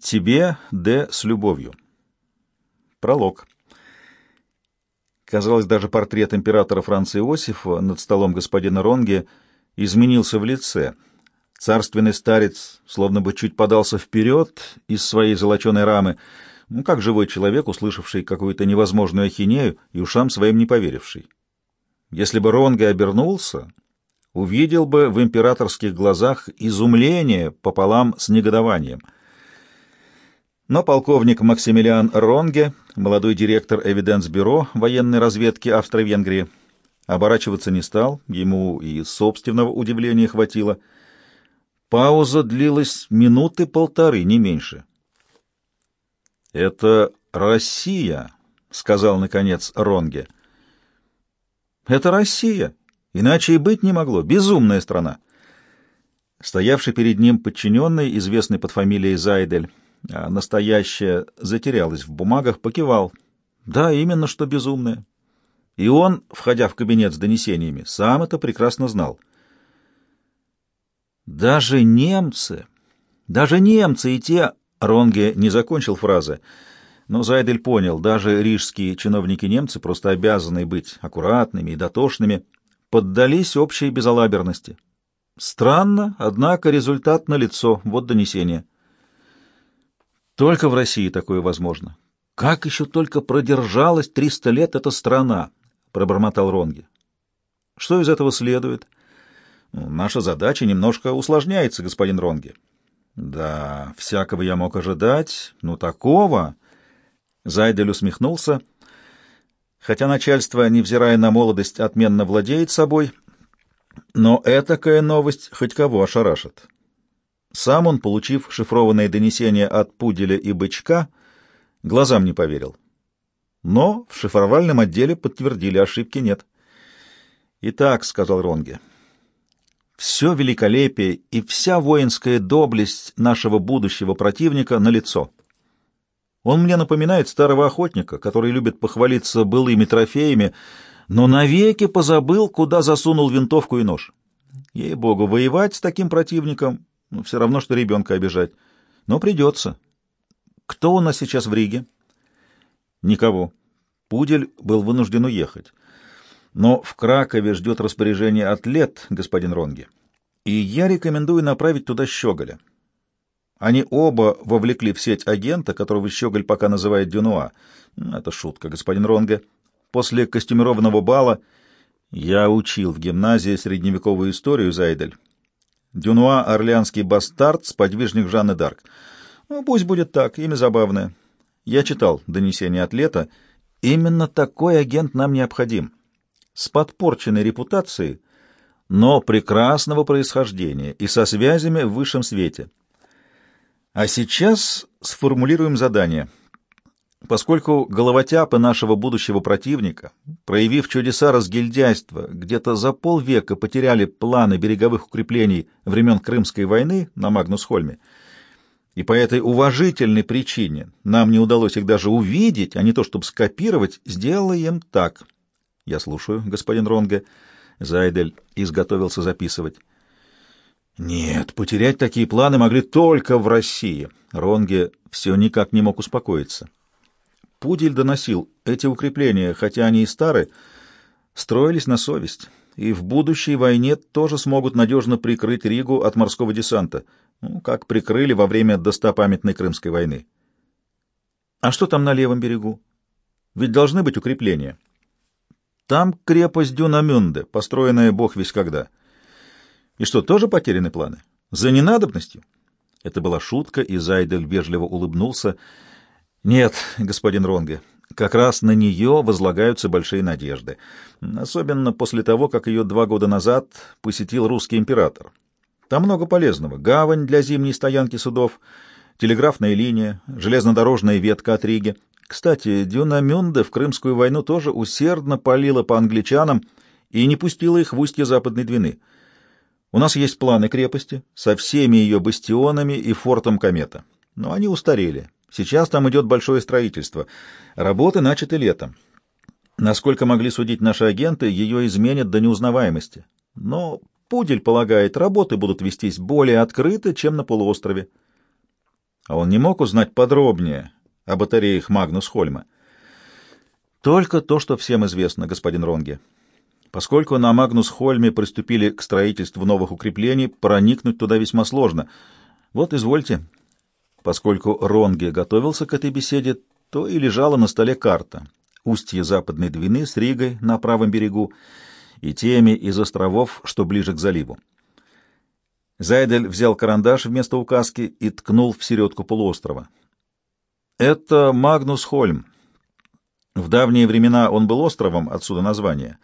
Тебе, Д, с любовью. Пролог. Казалось, даже портрет императора Франца Иосифа над столом господина Ронге изменился в лице. Царственный старец словно бы чуть подался вперед из своей золоченой рамы, ну, как живой человек, услышавший какую-то невозможную ахинею и ушам своим не поверивший. Если бы Ронге обернулся, увидел бы в императорских глазах изумление пополам с негодованием — но полковник Максимилиан Ронге, молодой директор Эвиденс-бюро военной разведки Австро-Венгрии, оборачиваться не стал, ему и собственного удивления хватило. Пауза длилась минуты полторы, не меньше. «Это Россия», — сказал, наконец, Ронге. «Это Россия. Иначе и быть не могло. Безумная страна». Стоявший перед ним подчиненный, известный под фамилией Зайдель, а настоящее затерялось в бумагах, покивал. Да, именно что безумное. И он, входя в кабинет с донесениями, сам это прекрасно знал. Даже немцы, даже немцы и те... Ронге не закончил фразы, но Зайдель понял, даже рижские чиновники-немцы, просто обязанные быть аккуратными и дотошными, поддались общей безалаберности. Странно, однако результат налицо, вот донесение. Только в России такое возможно. Как еще только продержалась триста лет эта страна, пробормотал Ронги. Что из этого следует? Ну, наша задача немножко усложняется, господин Ронги. Да, всякого я мог ожидать, но такого... Зайдель усмехнулся. Хотя начальство, невзирая на молодость, отменно владеет собой, но этакая новость хоть кого ошарашит. Сам он, получив шифрованное донесение от Пуделя и Бычка, глазам не поверил. Но в шифровальном отделе подтвердили, ошибки нет. «Итак», — сказал Ронге, — «все великолепие и вся воинская доблесть нашего будущего противника налицо. Он мне напоминает старого охотника, который любит похвалиться былыми трофеями, но навеки позабыл, куда засунул винтовку и нож. Ей-богу, воевать с таким противником ну, все равно, что ребенка обижать. Но придется. Кто у нас сейчас в Риге? Никого. Пудель был вынужден уехать. Но в Кракове ждет распоряжение атлет, господин Ронги. И я рекомендую направить туда Щеголя. Они оба вовлекли в сеть агента, которого Щеголь пока называет Дюнуа. Это шутка, господин Ронге. После костюмированного бала я учил в гимназии средневековую историю, Зайдель. Дюнуа — орлеанский бастард, сподвижник Жанны Д'Арк. Ну, пусть будет так, имя забавное. Я читал донесение атлета. Именно такой агент нам необходим. С подпорченной репутацией, но прекрасного происхождения и со связями в высшем свете. А сейчас сформулируем задание — Поскольку головотяпы нашего будущего противника, проявив чудеса разгильдяйства, где-то за полвека потеряли планы береговых укреплений времен Крымской войны на Магнус-Хольме, и по этой уважительной причине нам не удалось их даже увидеть, а не то чтобы скопировать, сделаем так. Я слушаю, господин Ронге. Зайдель изготовился записывать. Нет, потерять такие планы могли только в России. Ронге все никак не мог успокоиться. Пудель доносил, эти укрепления, хотя они и стары, строились на совесть, и в будущей войне тоже смогут надежно прикрыть Ригу от морского десанта, ну, как прикрыли во время достопамятной Крымской войны. А что там на левом берегу? Ведь должны быть укрепления. Там крепость Дюнамюнде, построенная бог весь когда. И что, тоже потеряны планы? За ненадобностью? Это была шутка, и Зайдель вежливо улыбнулся — нет, господин Ронге, как раз на нее возлагаются большие надежды, особенно после того, как ее два года назад посетил русский император. Там много полезного. Гавань для зимней стоянки судов, телеграфная линия, железнодорожная ветка от Риги. Кстати, Дюна Мюнде в Крымскую войну тоже усердно палила по англичанам и не пустила их в устье Западной Двины. У нас есть планы крепости со всеми ее бастионами и фортом Комета, но они устарели Сейчас там идет большое строительство. Работы начаты летом. Насколько могли судить наши агенты, ее изменят до неузнаваемости. Но Пудель полагает, работы будут вестись более открыто, чем на полуострове. А он не мог узнать подробнее о батареях Магнус Хольма. Только то, что всем известно, господин Ронге. Поскольку на Магнус-Хольме приступили к строительству новых укреплений, проникнуть туда весьма сложно. Вот, извольте. Поскольку Ронге готовился к этой беседе, то и лежала на столе карта. Устье Западной Двины с Ригой на правом берегу и теми из островов, что ближе к заливу. Зайдель взял карандаш вместо указки и ткнул в середку полуострова. «Это Магнус-Хольм. В давние времена он был островом, отсюда название».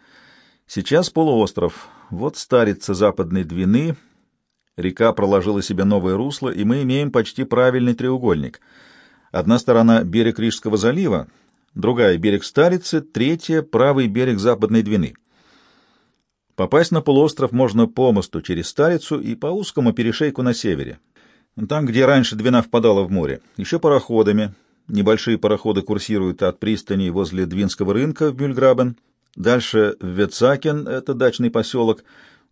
Сейчас полуостров. Вот старица западной Двины. Река проложила себе новое русло, и мы имеем почти правильный треугольник. Одна сторона — берег Рижского залива, другая — берег Старицы, третья — правый берег западной Двины. Попасть на полуостров можно по мосту через Старицу и по узкому перешейку на севере. Там, где раньше Двина впадала в море. Еще пароходами. Небольшие пароходы курсируют от пристани возле Двинского рынка в Мюльграбен Дальше в Ветсакен, это дачный поселок,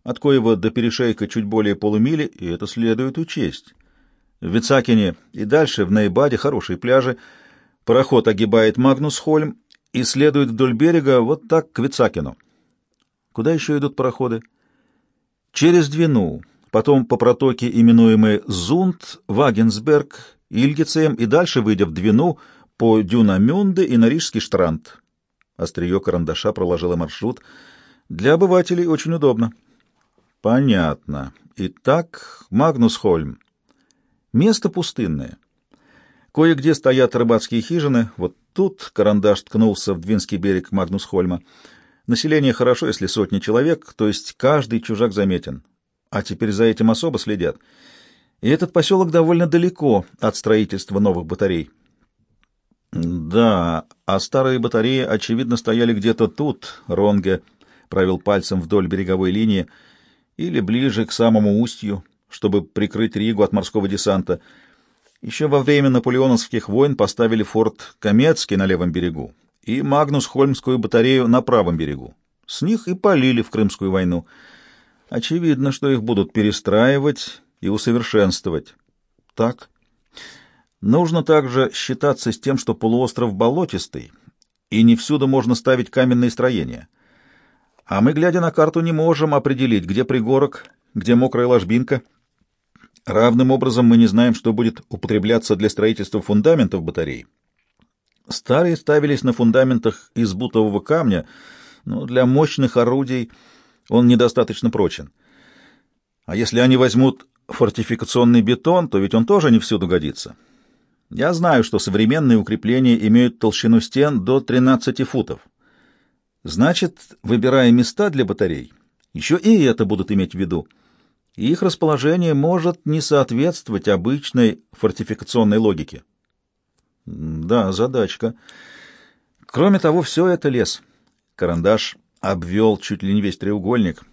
от коего до перешейка чуть более полумили, и это следует учесть. В Ветсакене и дальше в Нейбаде хорошие пляжи. Пароход огибает Магнусхольм и следует вдоль берега вот так к Ветсакену. Куда еще идут пароходы? Через Двину, потом по протоке, именуемой Зунд, Вагенсберг, Ильгицеем и дальше, выйдя в Двину, по Дюнамюнде и на Рижский штранд. Острие карандаша проложило маршрут. Для обывателей очень удобно. Понятно. Итак, Магнусхольм. Место пустынное. Кое-где стоят рыбацкие хижины. Вот тут карандаш ткнулся в Двинский берег Магнусхольма. Население хорошо, если сотни человек, то есть каждый чужак заметен. А теперь за этим особо следят. И этот поселок довольно далеко от строительства новых батарей. Да, а старые батареи, очевидно, стояли где-то тут, Ронге провел пальцем вдоль береговой линии, или ближе к самому устью, чтобы прикрыть Ригу от морского десанта. Еще во время наполеоновских войн поставили форт Камецкий на левом берегу и Магнус-Хольмскую батарею на правом берегу. С них и полили в Крымскую войну. Очевидно, что их будут перестраивать и усовершенствовать. Так? Нужно также считаться с тем, что полуостров болотистый, и не всюду можно ставить каменные строения. А мы, глядя на карту, не можем определить, где пригорок, где мокрая ложбинка. Равным образом мы не знаем, что будет употребляться для строительства фундаментов батарей. Старые ставились на фундаментах из бутового камня, но для мощных орудий он недостаточно прочен. А если они возьмут фортификационный бетон, то ведь он тоже не всюду годится. Я знаю, что современные укрепления имеют толщину стен до 13 футов. Значит, выбирая места для батарей, еще и это будут иметь в виду. их расположение может не соответствовать обычной фортификационной логике. Да, задачка. Кроме того, все это лес. Карандаш обвел чуть ли не весь треугольник.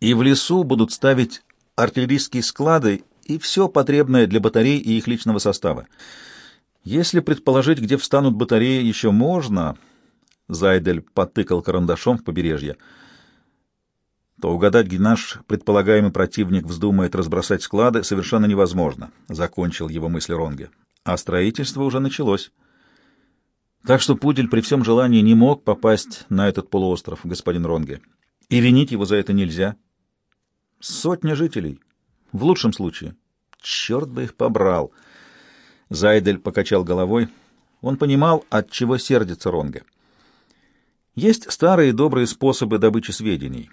И в лесу будут ставить артиллерийские склады и все потребное для батарей и их личного состава. Если предположить, где встанут батареи, еще можно, Зайдель потыкал карандашом в побережье, то угадать, где наш предполагаемый противник вздумает разбросать склады, совершенно невозможно, — закончил его мысли Ронге. А строительство уже началось. Так что Пудель при всем желании не мог попасть на этот полуостров, господин Ронге. И винить его за это нельзя. Сотня жителей, в лучшем случае. Черт бы их побрал. Зайдель покачал головой. Он понимал, от чего сердится Ронга. Есть старые добрые способы добычи сведений.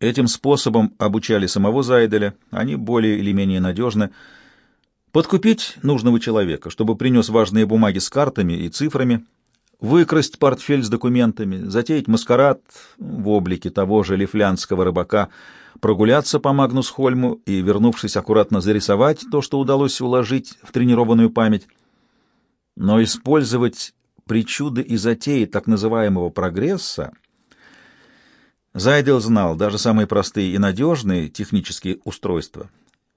Этим способом обучали самого Зайделя, они более или менее надежны. Подкупить нужного человека, чтобы принес важные бумаги с картами и цифрами, выкрасть портфель с документами, затеять маскарад в облике того же лифлянского рыбака, прогуляться по Магнусхольму и, вернувшись, аккуратно зарисовать то, что удалось уложить в тренированную память. Но использовать причуды и затеи так называемого прогресса Зайдел знал, даже самые простые и надежные технические устройства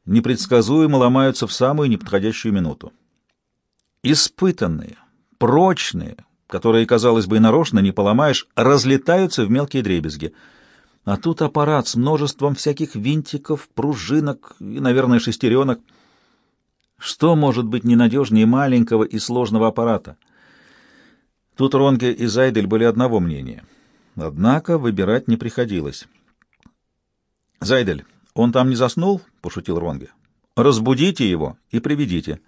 непредсказуемо ломаются в самую неподходящую минуту. Испытанные, прочные, которые, казалось бы, и нарочно не поломаешь, разлетаются в мелкие дребезги. А тут аппарат с множеством всяких винтиков, пружинок и, наверное, шестеренок. Что может быть ненадежнее маленького и сложного аппарата? Тут Ронге и Зайдель были одного мнения. Однако выбирать не приходилось. «Зайдель, он там не заснул?» — пошутил Ронге. «Разбудите его и приведите».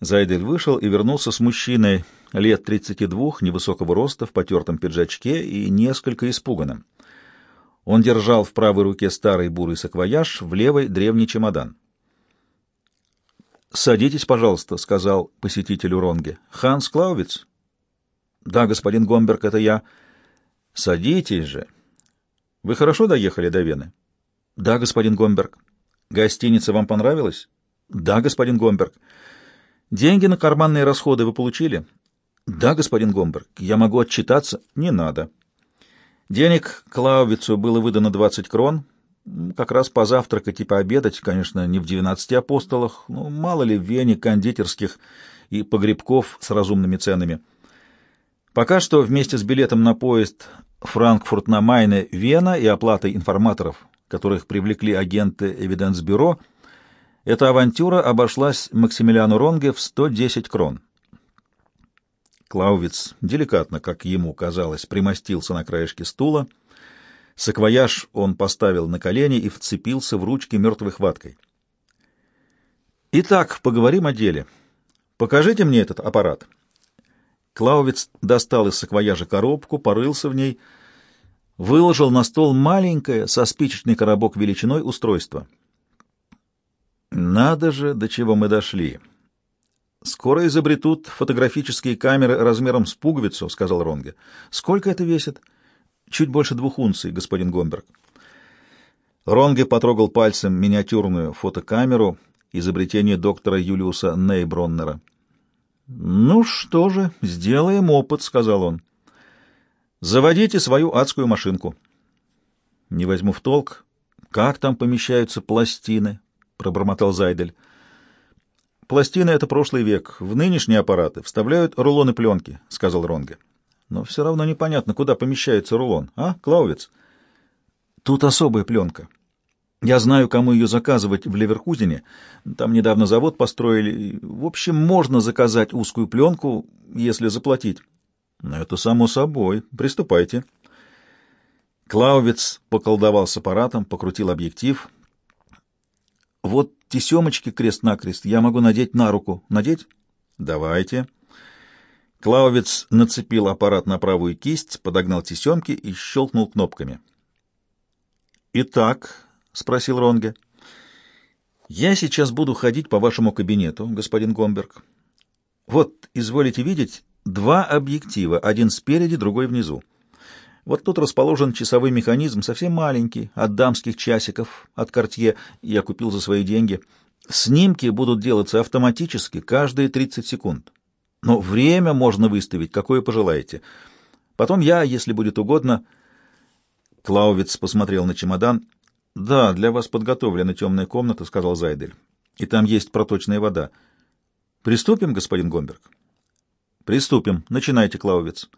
Зайдель вышел и вернулся с мужчиной лет 32, невысокого роста, в потертом пиджачке и несколько испуганным. Он держал в правой руке старый бурый саквояж, в левой — древний чемодан. «Садитесь, пожалуйста», — сказал посетителю Ронге. «Ханс Клаувиц?» «Да, господин Гомберг, это я». «Садитесь же. Вы хорошо доехали до Вены?» «Да, господин Гомберг». «Гостиница вам понравилась?» «Да, господин Гомберг». «Деньги на карманные расходы вы получили?» «Да, господин Гомберг. Я могу отчитаться?» «Не надо». Денег Клаувицу было выдано 20 крон. Как раз позавтракать и пообедать, конечно, не в двенадцати апостолах, но мало ли в Вене кондитерских и погребков с разумными ценами. Пока что вместе с билетом на поезд Франкфурт на Майне, Вена и оплатой информаторов, которых привлекли агенты Эвиденс-бюро, эта авантюра обошлась Максимилиану Ронге в 110 крон. Клаувиц деликатно, как ему казалось, примостился на краешке стула. Саквояж он поставил на колени и вцепился в ручки мертвой хваткой. «Итак, поговорим о деле. Покажите мне этот аппарат». Клаувиц достал из саквояжа коробку, порылся в ней, выложил на стол маленькое, со спичечный коробок величиной устройство. «Надо же, до чего мы дошли!» «Скоро изобретут фотографические камеры размером с пуговицу», — сказал Ронге. «Сколько это весит?» «Чуть больше двух унций, господин Гомберг». Ронге потрогал пальцем миниатюрную фотокамеру изобретения доктора Юлиуса Нейброннера. «Ну что же, сделаем опыт», — сказал он. «Заводите свою адскую машинку». «Не возьму в толк. Как там помещаются пластины?» — пробормотал Зайдель. «Пластины — это прошлый век. В нынешние аппараты вставляют рулоны пленки», — сказал Ронге. «Но все равно непонятно, куда помещается рулон, а, Клаувец?» «Тут особая пленка. Я знаю, кому ее заказывать в Леверкузене. Там недавно завод построили. В общем, можно заказать узкую пленку, если заплатить. Но это само собой. Приступайте. Клаувец поколдовал с аппаратом, покрутил объектив. Вот тесемочки крест-накрест я могу надеть на руку. Надеть? Давайте. Клаувец нацепил аппарат на правую кисть, подогнал тесемки и щелкнул кнопками. Итак, — спросил Ронге. «Я сейчас буду ходить по вашему кабинету, господин Гомберг. Вот, изволите видеть, два объектива, один спереди, другой внизу. Вот тут расположен часовой механизм, совсем маленький, от дамских часиков, от кортье, я купил за свои деньги. Снимки будут делаться автоматически, каждые 30 секунд. Но время можно выставить, какое пожелаете. Потом я, если будет угодно...» Клаувиц посмотрел на чемодан — «Да, для вас подготовлена темная комната», — сказал Зайдель. «И там есть проточная вода. Приступим, господин Гомберг?» «Приступим. Начинайте, Клаувиц».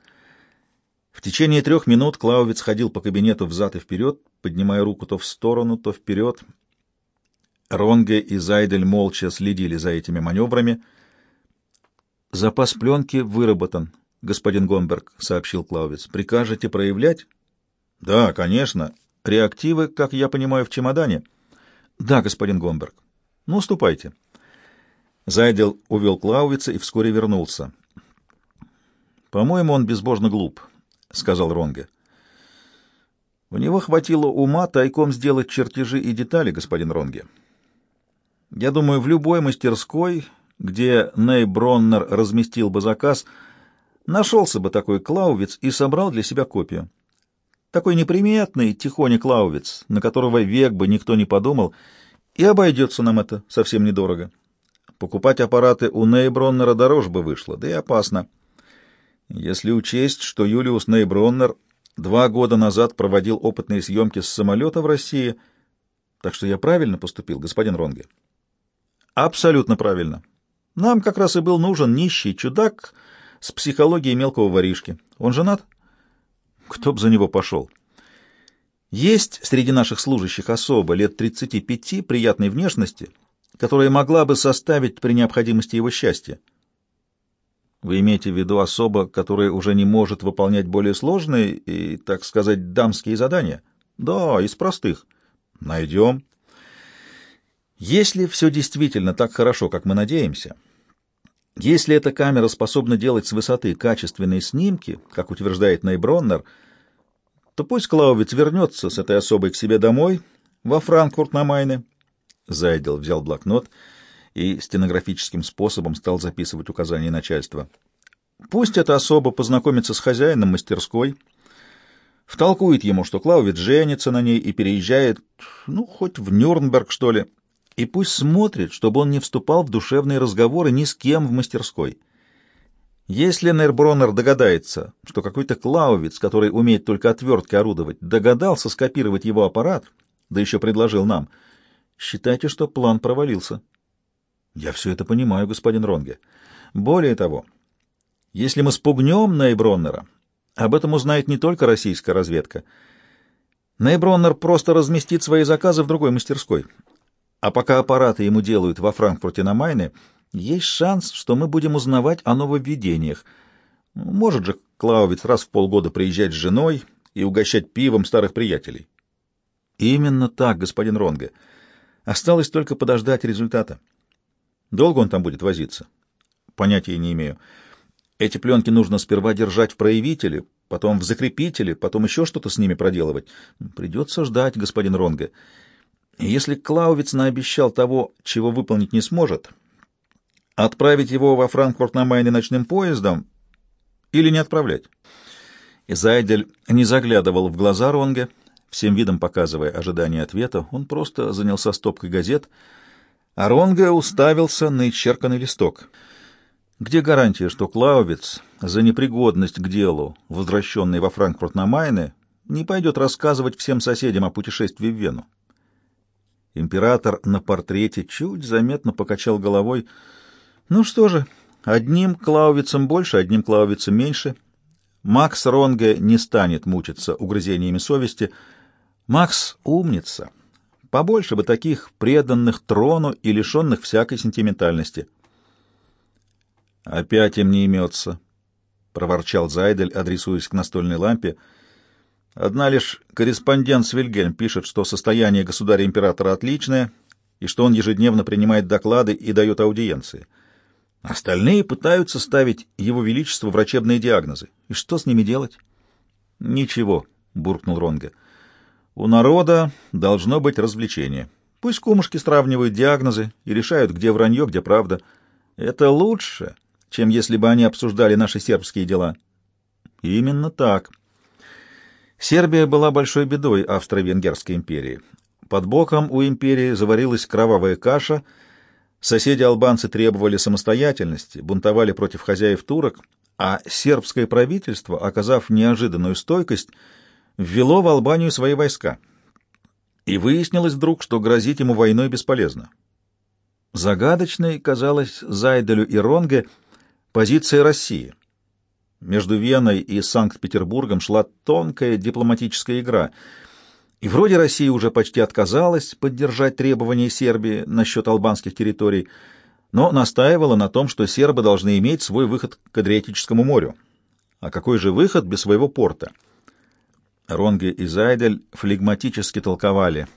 В течение трех минут Клаувиц ходил по кабинету взад и вперед, поднимая руку то в сторону, то вперед. Ронге и Зайдель молча следили за этими маневрами. «Запас пленки выработан, господин Гомберг», — сообщил Клаувиц. «Прикажете проявлять?» «Да, конечно. Реактивы, как я понимаю, в чемодане? Да, господин Гомберг. Ну, ступайте. Зайдел увел Клаувица и вскоре вернулся. По-моему, он безбожно глуп, сказал Ронге. У него хватило ума тайком сделать чертежи и детали, господин Ронге. Я думаю, в любой мастерской, где Ней Броннер разместил бы заказ, нашелся бы такой Клаувиц и собрал для себя копию. Такой неприметный, тихоня Клаувиц, на которого век бы никто не подумал, и обойдется нам это совсем недорого. Покупать аппараты у Нейброннера дороже бы вышло, да и опасно. Если учесть, что Юлиус Нейброннер два года назад проводил опытные съемки с самолета в России, так что я правильно поступил, господин Ронге? Абсолютно правильно. Нам как раз и был нужен нищий чудак с психологией мелкого воришки. Он женат? — кто б за него пошел? Есть среди наших служащих особо лет 35 приятной внешности, которая могла бы составить при необходимости его счастье. Вы имеете в виду особо, которая уже не может выполнять более сложные и, так сказать, дамские задания? Да, из простых. Найдем. Если все действительно так хорошо, как мы надеемся, если эта камера способна делать с высоты качественные снимки, как утверждает Нейброннер, то пусть Клаувиц вернется с этой особой к себе домой, во Франкфурт на Майне. Зайдел взял блокнот и стенографическим способом стал записывать указания начальства. Пусть эта особа познакомится с хозяином мастерской, втолкует ему, что Клаувиц женится на ней и переезжает, ну, хоть в Нюрнберг, что ли, и пусть смотрит, чтобы он не вступал в душевные разговоры ни с кем в мастерской. Если Нейрбронер догадается, что какой-то клаувиц, который умеет только отверткой орудовать, догадался скопировать его аппарат, да еще предложил нам, считайте, что план провалился. Я все это понимаю, господин Ронге. Более того, если мы спугнем Нейброннера, об этом узнает не только российская разведка. Нейброннер просто разместит свои заказы в другой мастерской, а пока аппараты ему делают во Франкфурте на Майне, есть шанс, что мы будем узнавать о нововведениях. Может же Клаувиц раз в полгода приезжать с женой и угощать пивом старых приятелей. Именно так, господин Ронге. Осталось только подождать результата. Долго он там будет возиться? Понятия не имею. Эти пленки нужно сперва держать в проявителе, потом в закрепителе, потом еще что-то с ними проделывать. Придется ждать, господин Ронге. Если Клаувиц наобещал того, чего выполнить не сможет, отправить его во Франкфурт на Майне ночным поездом или не отправлять? Зайдель не заглядывал в глаза Ронге, всем видом показывая ожидание ответа. Он просто занялся стопкой газет, а Ронге уставился на исчерканный листок. Где гарантия, что Клаувиц за непригодность к делу, возвращенный во Франкфурт на Майне, не пойдет рассказывать всем соседям о путешествии в Вену? Император на портрете чуть заметно покачал головой. Ну что же, одним клаувицем больше, одним клаувицем меньше. Макс Ронге не станет мучиться угрызениями совести. Макс умница. Побольше бы таких преданных трону и лишенных всякой сентиментальности. «Опять им не имется», — проворчал Зайдель, адресуясь к настольной лампе, — Одна лишь корреспондент Свильгельм пишет, что состояние государя-императора отличное и что он ежедневно принимает доклады и дает аудиенции. Остальные пытаются ставить его величество врачебные диагнозы. И что с ними делать? Ничего, буркнул Ронге. У народа должно быть развлечение. Пусть кумушки сравнивают диагнозы и решают, где вранье, где правда. Это лучше, чем если бы они обсуждали наши сербские дела. Именно так. Сербия была большой бедой Австро-Венгерской империи. Под боком у империи заварилась кровавая каша, соседи-албанцы требовали самостоятельности, бунтовали против хозяев турок, а сербское правительство, оказав неожиданную стойкость, ввело в Албанию свои войска. И выяснилось вдруг, что грозить ему войной бесполезно. Загадочной казалась Зайделю и Ронге позиция России — между Веной и Санкт-Петербургом шла тонкая дипломатическая игра, и вроде Россия уже почти отказалась поддержать требования Сербии насчет албанских территорий, но настаивала на том, что сербы должны иметь свой выход к Адриатическому морю. А какой же выход без своего порта? Ронге и Зайдель флегматически толковали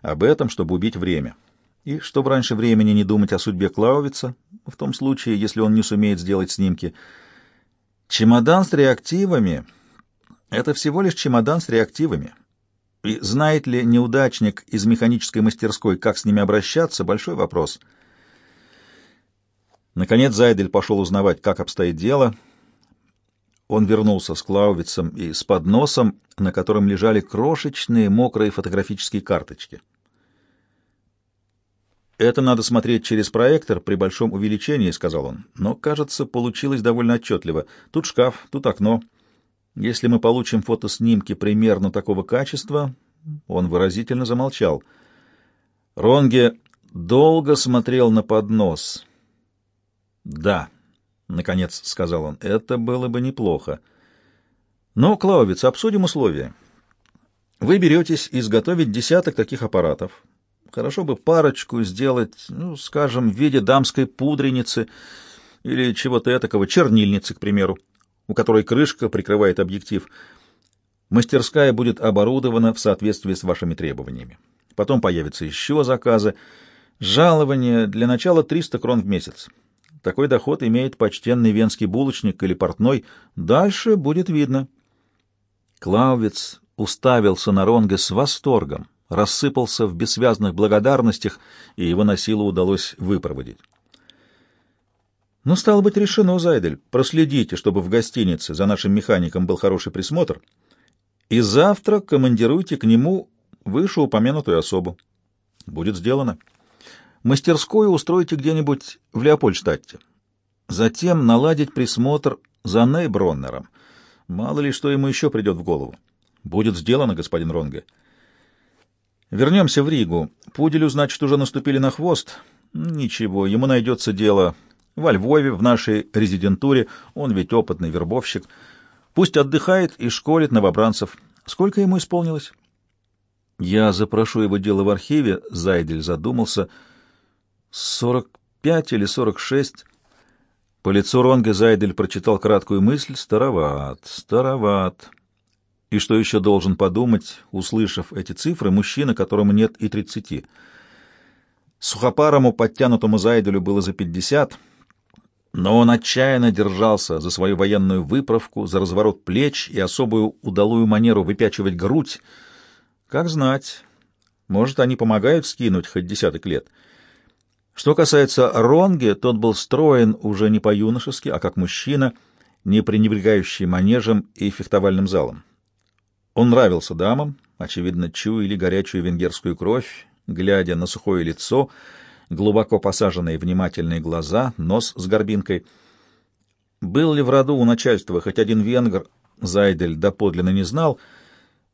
об этом, чтобы убить время. И чтобы раньше времени не думать о судьбе Клаувица, в том случае, если он не сумеет сделать снимки – Чемодан с реактивами — это всего лишь чемодан с реактивами. И знает ли неудачник из механической мастерской, как с ними обращаться, большой вопрос. Наконец Зайдель пошел узнавать, как обстоит дело. Он вернулся с Клаувицем и с подносом, на котором лежали крошечные мокрые фотографические карточки. «Это надо смотреть через проектор при большом увеличении», — сказал он. «Но, кажется, получилось довольно отчетливо. Тут шкаф, тут окно. Если мы получим фотоснимки примерно такого качества...» Он выразительно замолчал. Ронге долго смотрел на поднос. «Да», — наконец сказал он, — «это было бы неплохо. Но, Клаувиц, обсудим условия. Вы беретесь изготовить десяток таких аппаратов» Хорошо бы парочку сделать, ну, скажем, в виде дамской пудреницы или чего-то этакого, чернильницы, к примеру, у которой крышка прикрывает объектив. Мастерская будет оборудована в соответствии с вашими требованиями. Потом появятся еще заказы. Жалование для начала 300 крон в месяц. Такой доход имеет почтенный венский булочник или портной. Дальше будет видно. Клаувиц уставился на Ронге с восторгом, рассыпался в бессвязных благодарностях, и его на силу удалось выпроводить. Ну, стало быть, решено, Зайдель. Проследите, чтобы в гостинице за нашим механиком был хороший присмотр, и завтра командируйте к нему вышеупомянутую особу. Будет сделано мастерскую устроите где-нибудь в Леопольдштадте. Затем наладить присмотр за Нейброннером. Мало ли, что ему еще придет в голову. Будет сделано, господин Ронге. Вернемся в Ригу. Пуделю, значит, уже наступили на хвост. Ничего, ему найдется дело во Львове, в нашей резидентуре. Он ведь опытный вербовщик. Пусть отдыхает и школит новобранцев. Сколько ему исполнилось? Я запрошу его дело в архиве, Зайдель задумался — Сорок пять или сорок шесть. По лицу Ронга Зайдель прочитал краткую мысль «Староват, староват». И что еще должен подумать, услышав эти цифры, мужчина, которому нет и тридцати? Сухопарому, подтянутому Зайделю было за пятьдесят, но он отчаянно держался за свою военную выправку, за разворот плеч и особую удалую манеру выпячивать грудь. Как знать, может, они помогают скинуть хоть десяток лет — что касается Ронге, тот был строен уже не по-юношески, а как мужчина, не пренебрегающий манежем и фехтовальным залом. Он нравился дамам, очевидно, чуяли горячую венгерскую кровь, глядя на сухое лицо, глубоко посаженные внимательные глаза, нос с горбинкой. Был ли в роду у начальства хоть один венгр, Зайдель доподлинно не знал,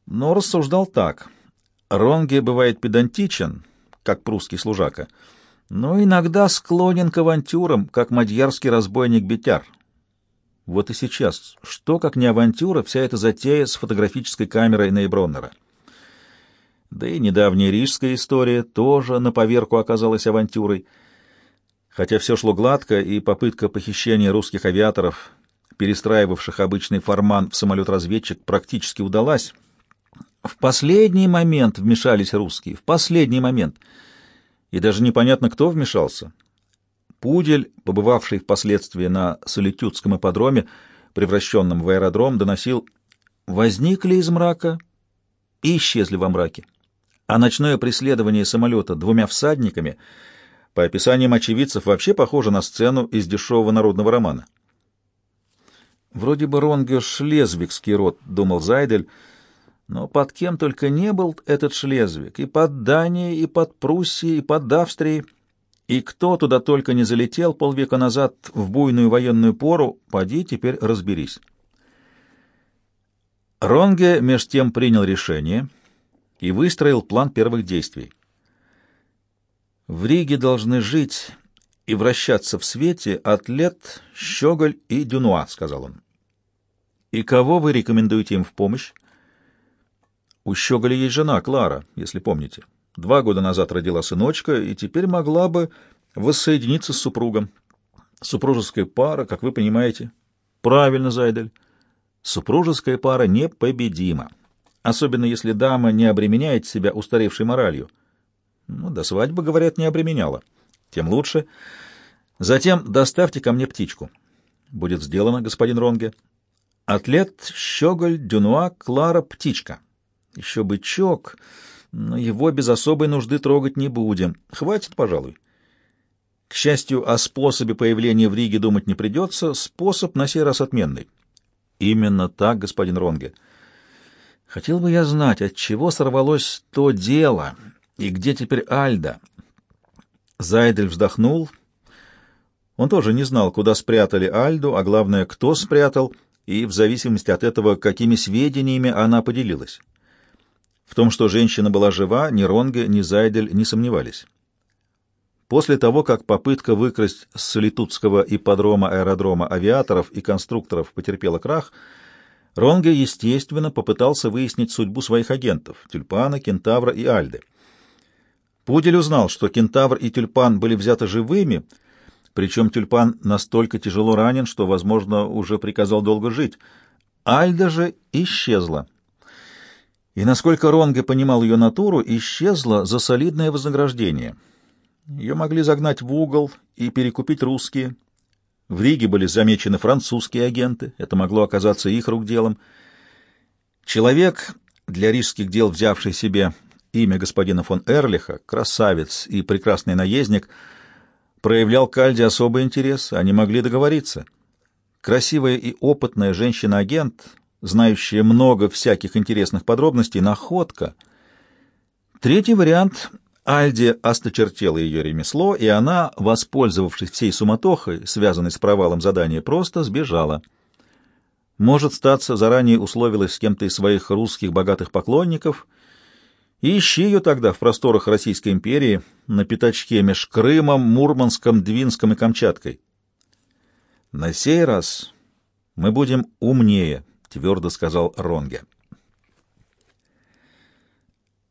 но рассуждал так. Ронге бывает педантичен, как прусский служака — но иногда склонен к авантюрам, как мадьярский разбойник Бетяр. Вот и сейчас, что как не авантюра, вся эта затея с фотографической камерой Нейброннера. Да и недавняя рижская история тоже на поверку оказалась авантюрой. Хотя все шло гладко, и попытка похищения русских авиаторов, перестраивавших обычный форман в самолет-разведчик, практически удалась. В последний момент вмешались русские, в последний момент — и даже непонятно, кто вмешался. Пудель, побывавший впоследствии на Солитюдском ипподроме, превращенном в аэродром, доносил «возникли из мрака и исчезли во мраке». А ночное преследование самолета двумя всадниками, по описаниям очевидцев, вообще похоже на сцену из дешевого народного романа. «Вроде бы Ронге шлезвигский род», — думал Зайдель, — но под кем только не был этот Шлезвик, и под Данией, и под Пруссией, и под Австрией, и кто туда только не залетел полвека назад в буйную военную пору, поди теперь разберись. Ронге меж тем принял решение и выстроил план первых действий. В Риге должны жить и вращаться в свете атлет, Щеголь и Дюнуа, — сказал он. — И кого вы рекомендуете им в помощь? У Щеголя есть жена, Клара, если помните. Два года назад родила сыночка и теперь могла бы воссоединиться с супругом. Супружеская пара, как вы понимаете. Правильно, Зайдель. Супружеская пара непобедима. Особенно если дама не обременяет себя устаревшей моралью. Ну, до свадьбы, говорят, не обременяла. Тем лучше. Затем доставьте ко мне птичку. Будет сделано, господин Ронге. Атлет, щеголь, дюнуа, Клара, птичка. Еще бычок, но его без особой нужды трогать не будем. Хватит, пожалуй. К счастью, о способе появления в Риге думать не придется. Способ на сей раз отменный. Именно так, господин Ронге. Хотел бы я знать, от чего сорвалось то дело и где теперь Альда. Зайдель вздохнул. Он тоже не знал, куда спрятали Альду, а главное, кто спрятал, и в зависимости от этого, какими сведениями она поделилась. В том, что женщина была жива, ни Ронге, ни Зайдель не сомневались. После того, как попытка выкрасть с солитутского ипподрома аэродрома авиаторов и конструкторов потерпела крах, Ронге, естественно, попытался выяснить судьбу своих агентов — Тюльпана, Кентавра и Альды. Пудель узнал, что кентавр и тюльпан были взяты живыми, причем тюльпан настолько тяжело ранен, что, возможно, уже приказал долго жить. Альда же исчезла. И, насколько Ронге понимал ее натуру, исчезла за солидное вознаграждение. Ее могли загнать в угол и перекупить русские. В Риге были замечены французские агенты, это могло оказаться их рук делом. Человек, для рижских дел взявший себе имя господина фон Эрлиха, красавец и прекрасный наездник, проявлял к Альде особый интерес, они могли договориться. Красивая и опытная женщина-агент, знающая много всяких интересных подробностей, находка. Третий вариант — Альде осточертело ее ремесло, и она, воспользовавшись всей суматохой, связанной с провалом задания, просто сбежала. Может, статься заранее условилась с кем-то из своих русских богатых поклонников — и ищи ее тогда в просторах Российской империи, на пятачке меж Крымом, Мурманском, Двинском и Камчаткой. На сей раз мы будем умнее, твердо сказал Ронге.